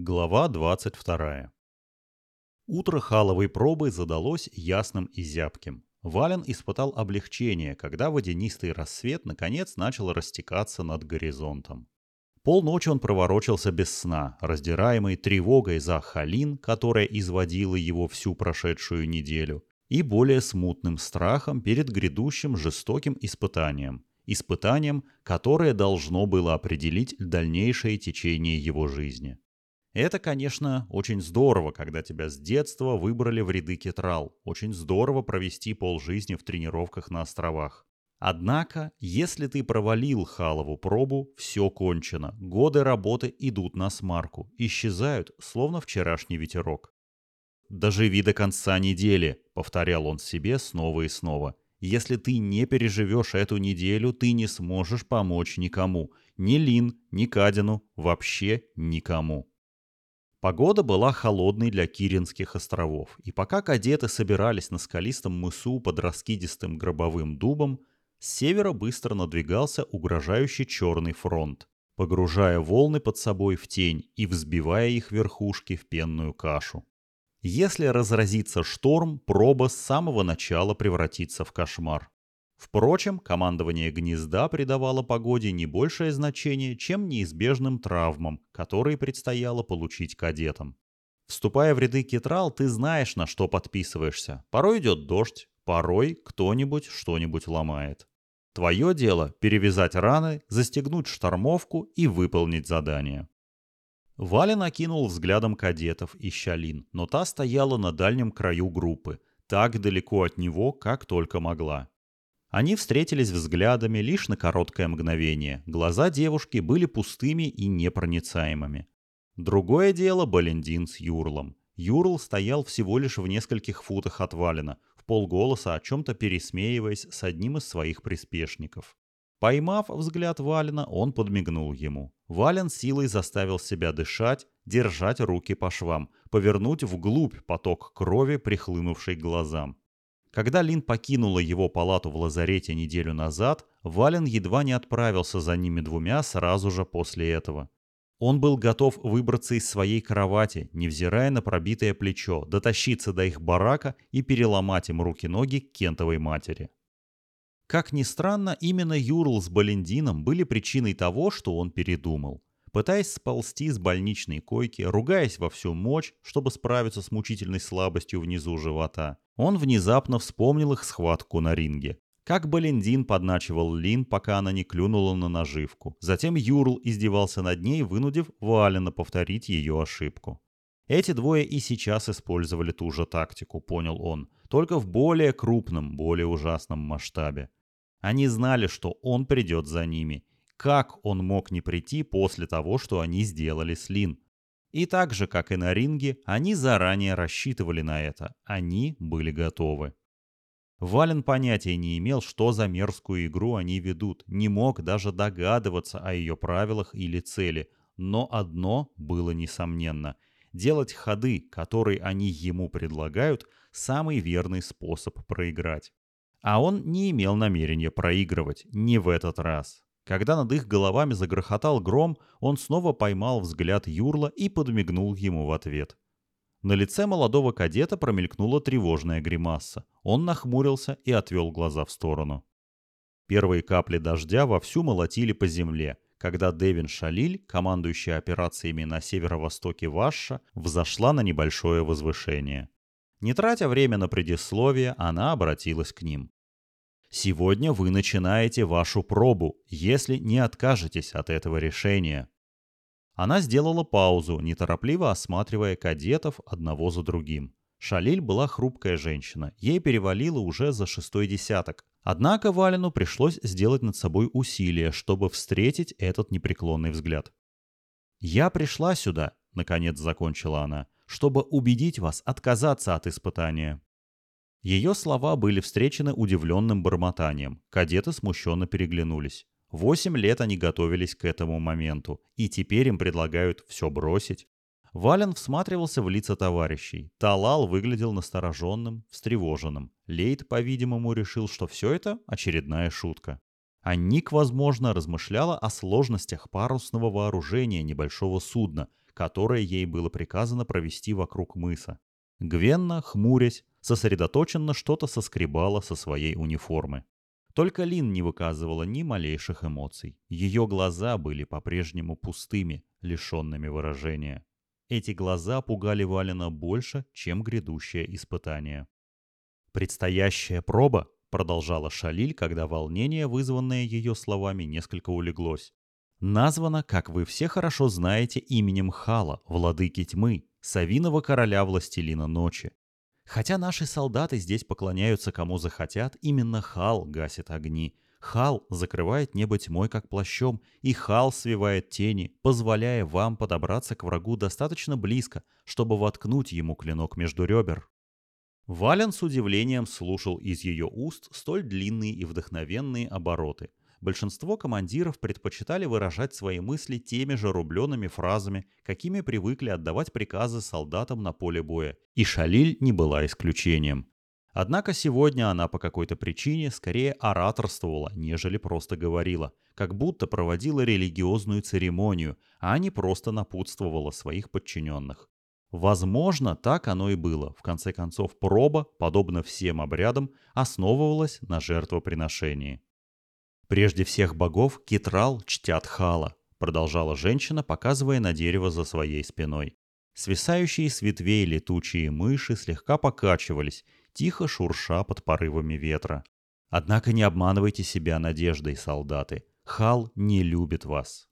Глава 22. Утро халовой пробы задалось ясным и зябким. Вален испытал облегчение, когда водянистый рассвет наконец начал растекаться над горизонтом. Полночи он проворочился без сна, раздираемый тревогой за Халин, которая изводила его всю прошедшую неделю, и более смутным страхом перед грядущим жестоким испытанием. Испытанием, которое должно было определить дальнейшее течение его жизни. Это, конечно, очень здорово, когда тебя с детства выбрали в ряды кетрал. Очень здорово провести полжизни в тренировках на островах. Однако, если ты провалил халову пробу, все кончено. Годы работы идут на смарку, исчезают, словно вчерашний ветерок. «Доживи до конца недели», — повторял он себе снова и снова. «Если ты не переживешь эту неделю, ты не сможешь помочь никому. Ни Лин, ни Кадину, вообще никому». Погода была холодной для Киринских островов, и пока кадеты собирались на скалистом мысу под раскидистым гробовым дубом, с севера быстро надвигался угрожающий черный фронт, погружая волны под собой в тень и взбивая их верхушки в пенную кашу. Если разразится шторм, проба с самого начала превратится в кошмар. Впрочем, командование гнезда придавало погоде не большее значение, чем неизбежным травмам, которые предстояло получить кадетам. Вступая в ряды кетрал, ты знаешь, на что подписываешься. Порой идет дождь, порой кто-нибудь что-нибудь ломает. Твое дело – перевязать раны, застегнуть штормовку и выполнить задание. Валя накинул взглядом кадетов и Щалин, но та стояла на дальнем краю группы, так далеко от него, как только могла. Они встретились взглядами лишь на короткое мгновение. Глаза девушки были пустыми и непроницаемыми. Другое дело Балендин с Юрлом. Юрл стоял всего лишь в нескольких футах от Валина, полголоса о чем-то пересмеиваясь с одним из своих приспешников. Поймав взгляд Валина, он подмигнул ему. Вален силой заставил себя дышать, держать руки по швам, повернуть вглубь поток крови, прихлынувший к глазам. Когда Лин покинула его палату в лазарете неделю назад, Вален едва не отправился за ними двумя сразу же после этого. Он был готов выбраться из своей кровати, невзирая на пробитое плечо, дотащиться до их барака и переломать им руки-ноги кентовой матери. Как ни странно, именно Юрл с Балендином были причиной того, что он передумал. Пытаясь сползти с больничной койки, ругаясь во всю мощь, чтобы справиться с мучительной слабостью внизу живота, он внезапно вспомнил их схватку на ринге. Как Балендин подначивал Лин, пока она не клюнула на наживку. Затем Юрл издевался над ней, вынудив Валена повторить ее ошибку. Эти двое и сейчас использовали ту же тактику, понял он, только в более крупном, более ужасном масштабе. Они знали, что он придет за ними. Как он мог не прийти после того, что они сделали с Лин? И так же, как и на ринге, они заранее рассчитывали на это. Они были готовы. Вален понятия не имел, что за мерзкую игру они ведут, не мог даже догадываться о ее правилах или цели. Но одно было несомненно. Делать ходы, которые они ему предлагают, самый верный способ проиграть. А он не имел намерения проигрывать, не в этот раз. Когда над их головами загрохотал гром, он снова поймал взгляд Юрла и подмигнул ему в ответ. На лице молодого кадета промелькнула тревожная гримаса. Он нахмурился и отвел глаза в сторону. Первые капли дождя вовсю молотили по земле, когда Девин Шалиль, командующая операциями на северо-востоке Ваша, взошла на небольшое возвышение. Не тратя время на предисловие, она обратилась к ним. «Сегодня вы начинаете вашу пробу, если не откажетесь от этого решения. Она сделала паузу, неторопливо осматривая кадетов одного за другим. Шалиль была хрупкая женщина, ей перевалило уже за шестой десяток. Однако Валину пришлось сделать над собой усилие, чтобы встретить этот непреклонный взгляд. «Я пришла сюда», — наконец закончила она, — «чтобы убедить вас отказаться от испытания». Ее слова были встречены удивленным бормотанием. Кадеты смущенно переглянулись. Восемь лет они готовились к этому моменту, и теперь им предлагают все бросить. Вален всматривался в лица товарищей. Талал выглядел настороженным, встревоженным. Лейт, по-видимому, решил, что все это очередная шутка. А Ник, возможно, размышляла о сложностях парусного вооружения небольшого судна, которое ей было приказано провести вокруг мыса. Гвенна, хмурясь, сосредоточенно что-то соскребала со своей униформы. Только Лин не выказывала ни малейших эмоций. Ее глаза были по-прежнему пустыми, лишенными выражения. Эти глаза пугали Валина больше, чем грядущее испытание. «Предстоящая проба», — продолжала Шалиль, когда волнение, вызванное ее словами, несколько улеглось, названа, как вы все хорошо знаете, именем Хала, владыки тьмы, Савиного короля властелина ночи. Хотя наши солдаты здесь поклоняются кому захотят, именно Хал гасит огни. Хал закрывает небо тьмой, как плащом, и Хал свивает тени, позволяя вам подобраться к врагу достаточно близко, чтобы воткнуть ему клинок между ребер. Вален с удивлением слушал из ее уст столь длинные и вдохновенные обороты – большинство командиров предпочитали выражать свои мысли теми же рубленными фразами, какими привыкли отдавать приказы солдатам на поле боя, и Шалиль не была исключением. Однако сегодня она по какой-то причине скорее ораторствовала, нежели просто говорила, как будто проводила религиозную церемонию, а не просто напутствовала своих подчиненных. Возможно, так оно и было. В конце концов, проба, подобно всем обрядам, основывалась на жертвоприношении. Прежде всех богов Китрал чтят Хала, продолжала женщина, показывая на дерево за своей спиной. Свисающие с ветвей летучие мыши слегка покачивались, тихо шурша под порывами ветра. Однако не обманывайте себя надеждой, солдаты. Хал не любит вас.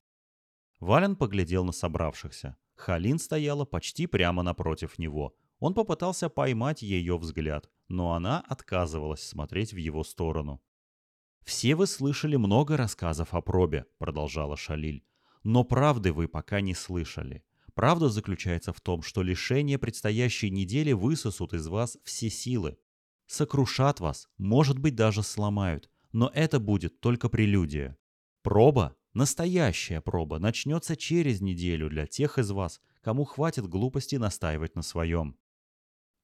Вален поглядел на собравшихся. Халин стояла почти прямо напротив него. Он попытался поймать ее взгляд, но она отказывалась смотреть в его сторону. «Все вы слышали много рассказов о пробе», — продолжала Шалиль. «Но правды вы пока не слышали. Правда заключается в том, что лишения предстоящей недели высосут из вас все силы. Сокрушат вас, может быть, даже сломают. Но это будет только прелюдия. Проба, настоящая проба, начнется через неделю для тех из вас, кому хватит глупости настаивать на своем.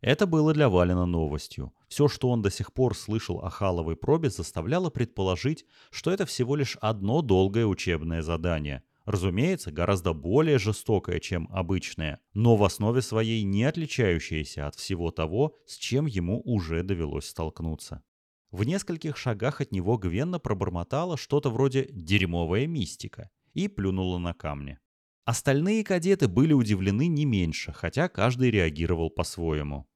Это было для Валина новостью. Все, что он до сих пор слышал о Халовой пробе, заставляло предположить, что это всего лишь одно долгое учебное задание. Разумеется, гораздо более жестокое, чем обычное, но в основе своей не отличающееся от всего того, с чем ему уже довелось столкнуться. В нескольких шагах от него Гвенна пробормотала что-то вроде «дерьмовая мистика» и плюнула на камни. Остальные кадеты были удивлены не меньше, хотя каждый реагировал по-своему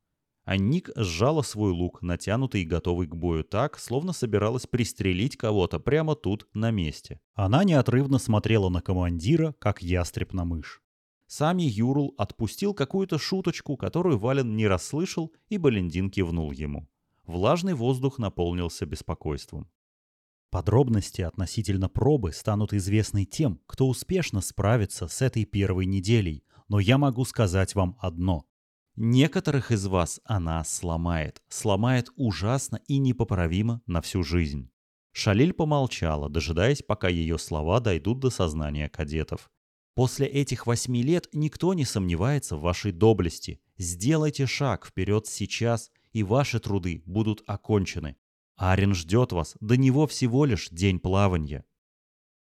а Ник сжала свой лук, натянутый и готовый к бою так, словно собиралась пристрелить кого-то прямо тут, на месте. Она неотрывно смотрела на командира, как ястреб на мышь. Сами Юрл отпустил какую-то шуточку, которую Вален не расслышал, и Балендин кивнул ему. Влажный воздух наполнился беспокойством. Подробности относительно пробы станут известны тем, кто успешно справится с этой первой неделей, но я могу сказать вам одно. Некоторых из вас она сломает, сломает ужасно и непоправимо на всю жизнь. Шалиль помолчала, дожидаясь, пока ее слова дойдут до сознания кадетов. После этих восьми лет никто не сомневается в вашей доблести. Сделайте шаг вперед сейчас, и ваши труды будут окончены. Арен ждет вас, до него всего лишь день плавания.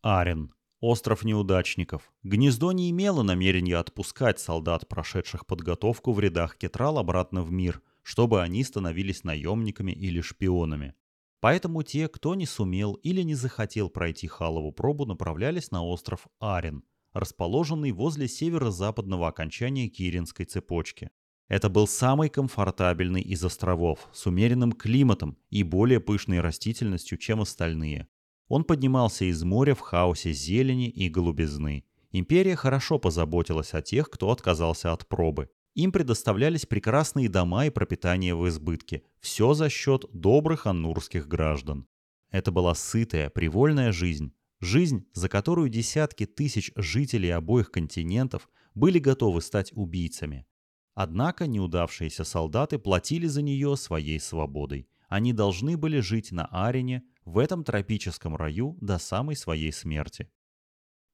Арен, Остров неудачников. Гнездо не имело намерения отпускать солдат, прошедших подготовку в рядах Кетрал, обратно в мир, чтобы они становились наемниками или шпионами. Поэтому те, кто не сумел или не захотел пройти Халову пробу, направлялись на остров Арен, расположенный возле северо-западного окончания Киринской цепочки. Это был самый комфортабельный из островов, с умеренным климатом и более пышной растительностью, чем остальные. Он поднимался из моря в хаосе зелени и голубизны. Империя хорошо позаботилась о тех, кто отказался от пробы. Им предоставлялись прекрасные дома и пропитание в избытке. Все за счет добрых аннурских граждан. Это была сытая, привольная жизнь. Жизнь, за которую десятки тысяч жителей обоих континентов были готовы стать убийцами. Однако неудавшиеся солдаты платили за нее своей свободой. Они должны были жить на Арене, в этом тропическом раю до самой своей смерти.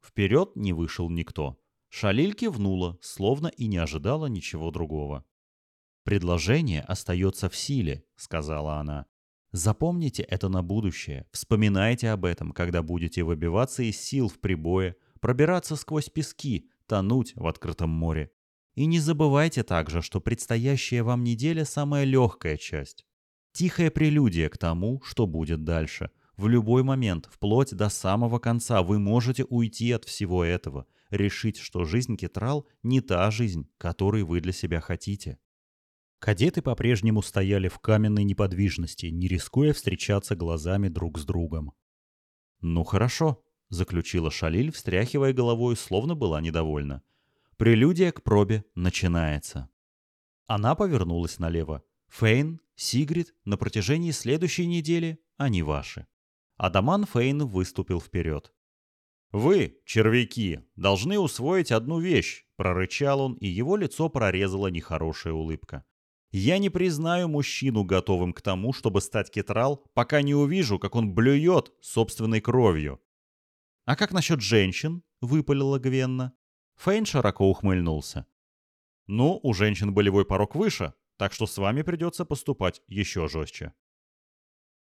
Вперед не вышел никто. Шалиль кивнула, словно и не ожидала ничего другого. «Предложение остается в силе», — сказала она. Запомните это на будущее, вспоминайте об этом, когда будете выбиваться из сил в прибое, пробираться сквозь пески, тонуть в открытом море. И не забывайте также, что предстоящая вам неделя самая легкая часть. Тихая прелюдия к тому, что будет дальше. В любой момент, вплоть до самого конца, вы можете уйти от всего этого, решить, что жизнь Кетрал не та жизнь, которой вы для себя хотите. Кадеты по-прежнему стояли в каменной неподвижности, не рискуя встречаться глазами друг с другом. «Ну хорошо», — заключила Шалиль, встряхивая головой, словно была недовольна. «Прелюдия к пробе начинается». Она повернулась налево. «Фейн, Сигрид, на протяжении следующей недели они ваши». Адаман Фейн выступил вперед. «Вы, червяки, должны усвоить одну вещь», — прорычал он, и его лицо прорезала нехорошая улыбка. «Я не признаю мужчину готовым к тому, чтобы стать кетрал, пока не увижу, как он блюет собственной кровью. «А как насчет женщин?» — выпалила Гвенна. Фейн широко ухмыльнулся. «Ну, у женщин болевой порог выше, так что с вами придется поступать еще жестче».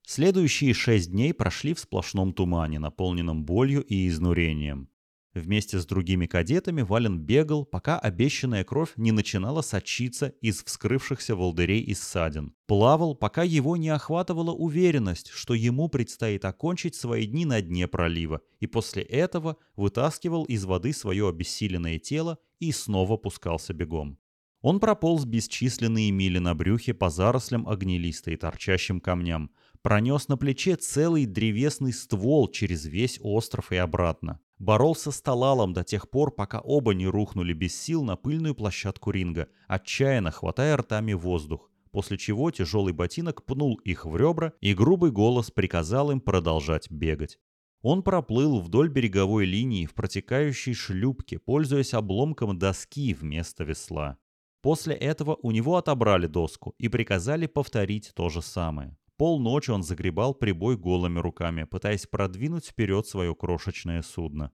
Следующие шесть дней прошли в сплошном тумане, наполненном болью и изнурением. Вместе с другими кадетами Вален бегал, пока обещанная кровь не начинала сочиться из вскрывшихся волдырей и ссадин. Плавал, пока его не охватывала уверенность, что ему предстоит окончить свои дни на дне пролива, и после этого вытаскивал из воды свое обессиленное тело и снова пускался бегом. Он прополз бесчисленные мили на брюхе по зарослям огнелистой и торчащим камням, пронес на плече целый древесный ствол через весь остров и обратно. Боролся с Талалом до тех пор, пока оба не рухнули без сил на пыльную площадку ринга, отчаянно хватая ртами воздух, после чего тяжелый ботинок пнул их в ребра, и грубый голос приказал им продолжать бегать. Он проплыл вдоль береговой линии в протекающей шлюпке, пользуясь обломком доски вместо весла. После этого у него отобрали доску и приказали повторить то же самое. Полночи он загребал прибой голыми руками, пытаясь продвинуть вперед свое крошечное судно.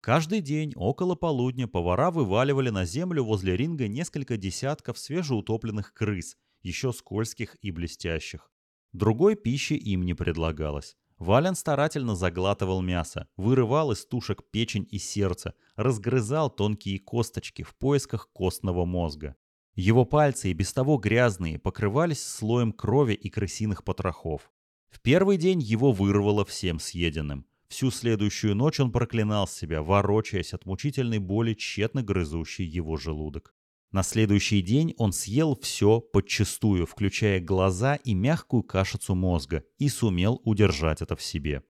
Каждый день около полудня повара вываливали на землю возле ринга несколько десятков свежеутопленных крыс, еще скользких и блестящих. Другой пищи им не предлагалось. Вален старательно заглатывал мясо, вырывал из тушек печень и сердце, разгрызал тонкие косточки в поисках костного мозга. Его пальцы, и без того грязные, покрывались слоем крови и крысиных потрохов. В первый день его вырвало всем съеденным. Всю следующую ночь он проклинал себя, ворочаясь от мучительной боли, тщетно грызущей его желудок. На следующий день он съел все подчистую, включая глаза и мягкую кашицу мозга, и сумел удержать это в себе.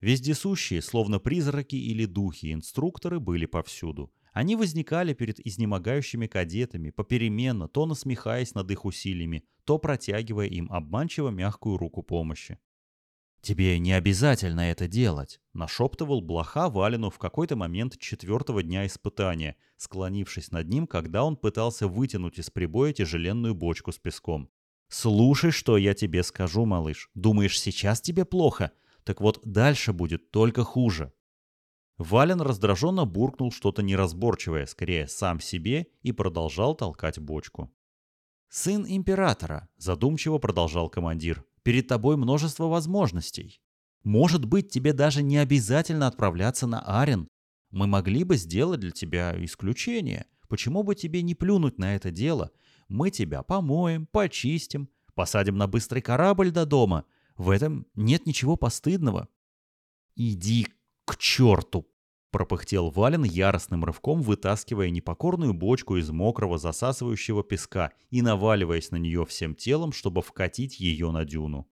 Вездесущие, словно призраки или духи, инструкторы были повсюду. Они возникали перед изнемогающими кадетами, попеременно, то насмехаясь над их усилиями, то протягивая им обманчиво мягкую руку помощи. «Тебе не обязательно это делать», — нашептывал Блоха Валину в какой-то момент четвертого дня испытания, склонившись над ним, когда он пытался вытянуть из прибоя тяжеленную бочку с песком. «Слушай, что я тебе скажу, малыш. Думаешь, сейчас тебе плохо? Так вот, дальше будет только хуже». Вален раздраженно буркнул что-то неразборчивое, скорее сам себе, и продолжал толкать бочку. «Сын императора», — задумчиво продолжал командир, — «перед тобой множество возможностей. Может быть, тебе даже не обязательно отправляться на Арен. Мы могли бы сделать для тебя исключение. Почему бы тебе не плюнуть на это дело? Мы тебя помоем, почистим, посадим на быстрый корабль до дома. В этом нет ничего постыдного». «Иди к черту!» — пропыхтел Вален яростным рывком, вытаскивая непокорную бочку из мокрого засасывающего песка и наваливаясь на нее всем телом, чтобы вкатить ее на дюну.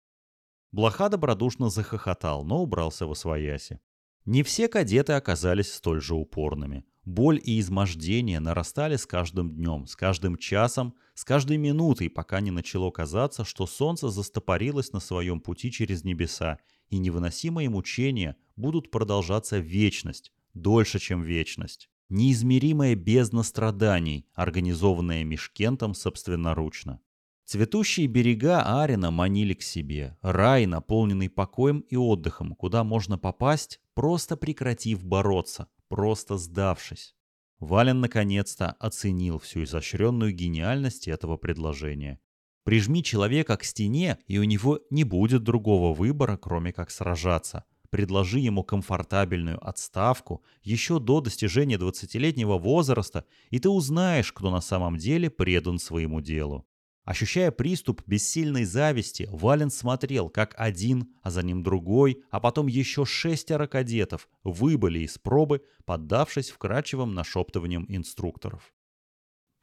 Блоха добродушно захохотал, но убрался во свояси. Не все кадеты оказались столь же упорными. Боль и измождение нарастали с каждым днем, с каждым часом, с каждой минутой, пока не начало казаться, что солнце застопорилось на своем пути через небеса, и невыносимые мучения будут продолжаться вечность, дольше, чем вечность. Неизмеримая бездна страданий, организованная Мишкентом собственноручно. Цветущие берега Арина манили к себе. Рай, наполненный покоем и отдыхом, куда можно попасть, просто прекратив бороться, просто сдавшись. Вален наконец-то оценил всю изощренную гениальность этого предложения. Прижми человека к стене, и у него не будет другого выбора, кроме как сражаться. Предложи ему комфортабельную отставку еще до достижения 20-летнего возраста, и ты узнаешь, кто на самом деле предан своему делу. Ощущая приступ бессильной зависти, Вален смотрел, как один, а за ним другой, а потом еще шестеро кадетов выбыли из пробы, поддавшись вкрадчивым нашептываниям инструкторов.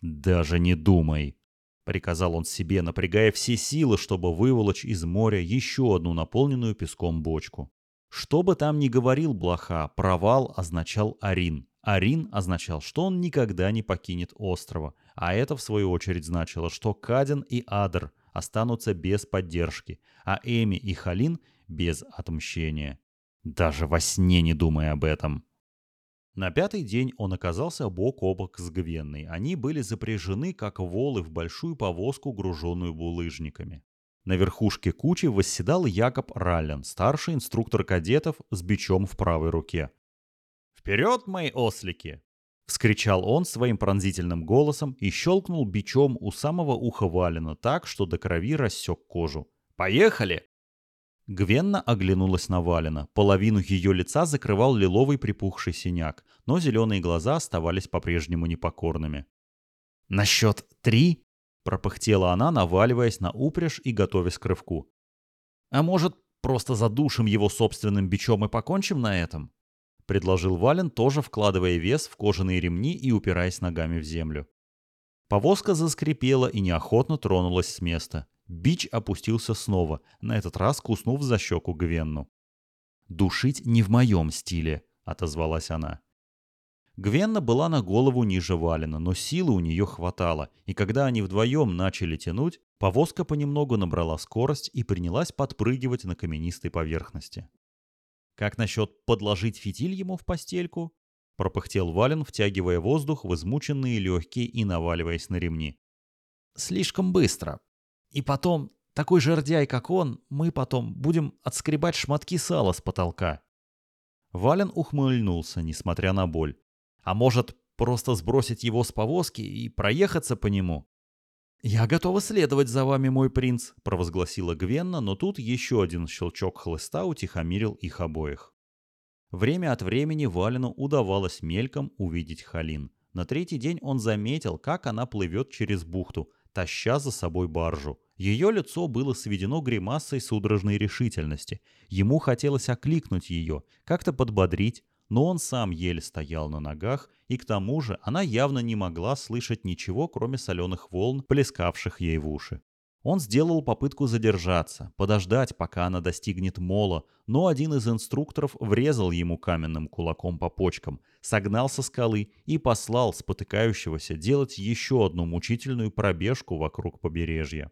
«Даже не думай», — приказал он себе, напрягая все силы, чтобы выволочь из моря еще одну наполненную песком бочку. Что бы там ни говорил Блоха, провал означал Арин. Арин означал, что он никогда не покинет острова, а это в свою очередь значило, что Каден и Адр останутся без поддержки, а Эми и Халин без отмщения. Даже во сне не думая об этом. На пятый день он оказался бок о бок с Гвенной. Они были запряжены, как волы, в большую повозку, груженную булыжниками. На верхушке кучи восседал Якоб Раллен, старший инструктор кадетов с бичом в правой руке. «Вперед, мои ослики!» — вскричал он своим пронзительным голосом и щелкнул бичом у самого уха Валина так, что до крови рассек кожу. «Поехали!» Гвенна оглянулась на Валина. Половину ее лица закрывал лиловый припухший синяк, но зеленые глаза оставались по-прежнему непокорными. «На счет три?» — пропыхтела она, наваливаясь на упряжь и готовясь к рывку. «А может, просто задушим его собственным бичом и покончим на этом?» — предложил Вален, тоже вкладывая вес в кожаные ремни и упираясь ногами в землю. Повозка заскрипела и неохотно тронулась с места. Бич опустился снова, на этот раз куснув за щеку Гвенну. «Душить не в моем стиле», — отозвалась она. Гвенна была на голову ниже Валена, но силы у нее хватало, и когда они вдвоем начали тянуть, повозка понемногу набрала скорость и принялась подпрыгивать на каменистой поверхности. «Как насчет подложить фитиль ему в постельку?» — пропыхтел Вален, втягивая воздух в измученные легкие и наваливаясь на ремни. «Слишком быстро. И потом, такой жердяй, как он, мы потом будем отскребать шматки сала с потолка». Вален ухмыльнулся, несмотря на боль. «А может, просто сбросить его с повозки и проехаться по нему?» «Я готова следовать за вами, мой принц», — провозгласила Гвенна, но тут еще один щелчок хлыста утихомирил их обоих. Время от времени Валину удавалось мельком увидеть Халин. На третий день он заметил, как она плывет через бухту, таща за собой баржу. Ее лицо было сведено гримасой судорожной решительности. Ему хотелось окликнуть ее, как-то подбодрить, но он сам еле стоял на ногах, и к тому же она явно не могла слышать ничего, кроме соленых волн, плескавших ей в уши. Он сделал попытку задержаться, подождать, пока она достигнет мола, но один из инструкторов врезал ему каменным кулаком по почкам, согнал со скалы и послал спотыкающегося делать еще одну мучительную пробежку вокруг побережья.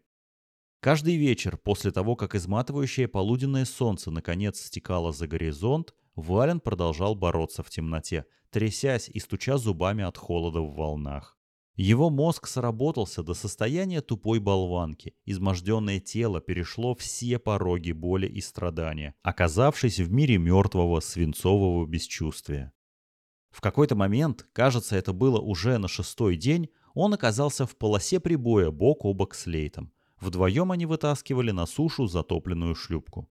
Каждый вечер, после того, как изматывающее полуденное солнце наконец стекало за горизонт, Вален продолжал бороться в темноте, трясясь и стуча зубами от холода в волнах. Его мозг сработался до состояния тупой болванки. Изможденное тело перешло все пороги боли и страдания, оказавшись в мире мертвого свинцового бесчувствия. В какой-то момент, кажется, это было уже на шестой день, он оказался в полосе прибоя бок о бок с Лейтом. Вдвоем они вытаскивали на сушу затопленную шлюпку.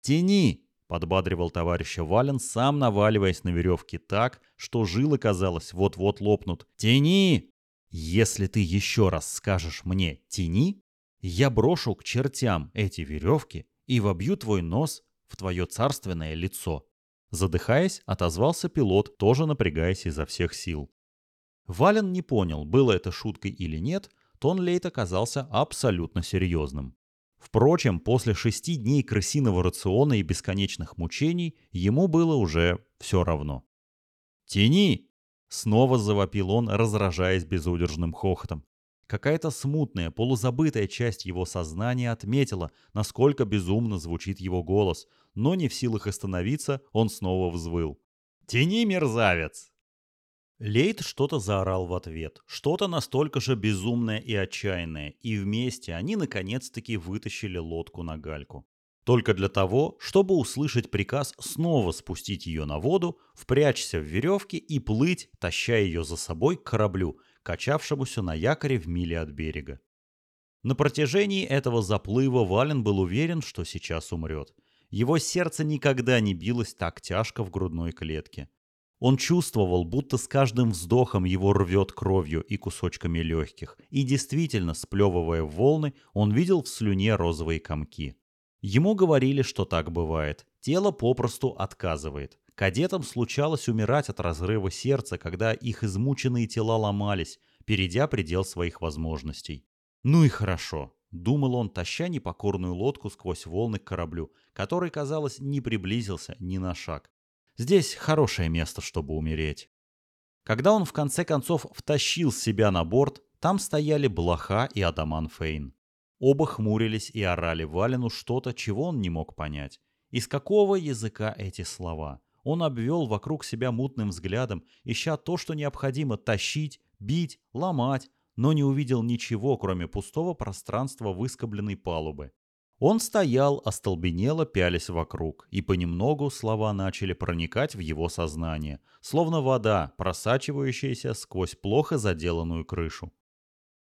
«Тяни!» Подбадривал товарища Вален, сам наваливаясь на веревки так, что жилы, казалось, вот-вот лопнут. «Тяни! Если ты еще раз скажешь мне «тяни», я брошу к чертям эти веревки и вобью твой нос в твое царственное лицо». Задыхаясь, отозвался пилот, тоже напрягаясь изо всех сил. Вален не понял, было это шуткой или нет, тон Лейт оказался абсолютно серьезным. Впрочем, после шести дней крысиного рациона и бесконечных мучений ему было уже все равно. «Тяни!» — снова завопил он, разражаясь безудержным хохотом. Какая-то смутная, полузабытая часть его сознания отметила, насколько безумно звучит его голос, но не в силах остановиться, он снова взвыл. «Тяни, мерзавец!» Лейт что-то заорал в ответ, что-то настолько же безумное и отчаянное, и вместе они наконец-таки вытащили лодку на гальку. Только для того, чтобы услышать приказ снова спустить ее на воду, впрячься в веревки и плыть, таща ее за собой к кораблю, качавшемуся на якоре в миле от берега. На протяжении этого заплыва Вален был уверен, что сейчас умрет. Его сердце никогда не билось так тяжко в грудной клетке. Он чувствовал, будто с каждым вздохом его рвет кровью и кусочками легких, и действительно, сплевывая волны, он видел в слюне розовые комки. Ему говорили, что так бывает. Тело попросту отказывает. Кадетам случалось умирать от разрыва сердца, когда их измученные тела ломались, перейдя предел своих возможностей. Ну и хорошо, думал он, таща непокорную лодку сквозь волны к кораблю, который, казалось, не приблизился ни на шаг. Здесь хорошее место, чтобы умереть. Когда он в конце концов втащил себя на борт, там стояли Блоха и Адаман Фейн. Оба хмурились и орали Валину что-то, чего он не мог понять. Из какого языка эти слова? Он обвел вокруг себя мутным взглядом, ища то, что необходимо тащить, бить, ломать, но не увидел ничего, кроме пустого пространства выскобленной палубы. Он стоял, остолбенело пялясь вокруг, и понемногу слова начали проникать в его сознание, словно вода, просачивающаяся сквозь плохо заделанную крышу.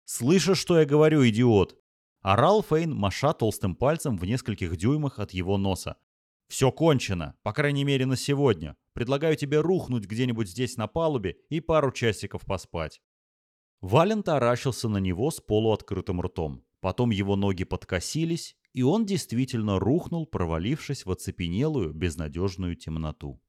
«Слышишь, что я говорю, идиот?» Орал Фейн, маша толстым пальцем в нескольких дюймах от его носа. «Все кончено, по крайней мере на сегодня. Предлагаю тебе рухнуть где-нибудь здесь на палубе и пару часиков поспать». Вален таращился на него с полуоткрытым ртом. Потом его ноги подкосились, и он действительно рухнул, провалившись в оцепенелую, безнадежную темноту.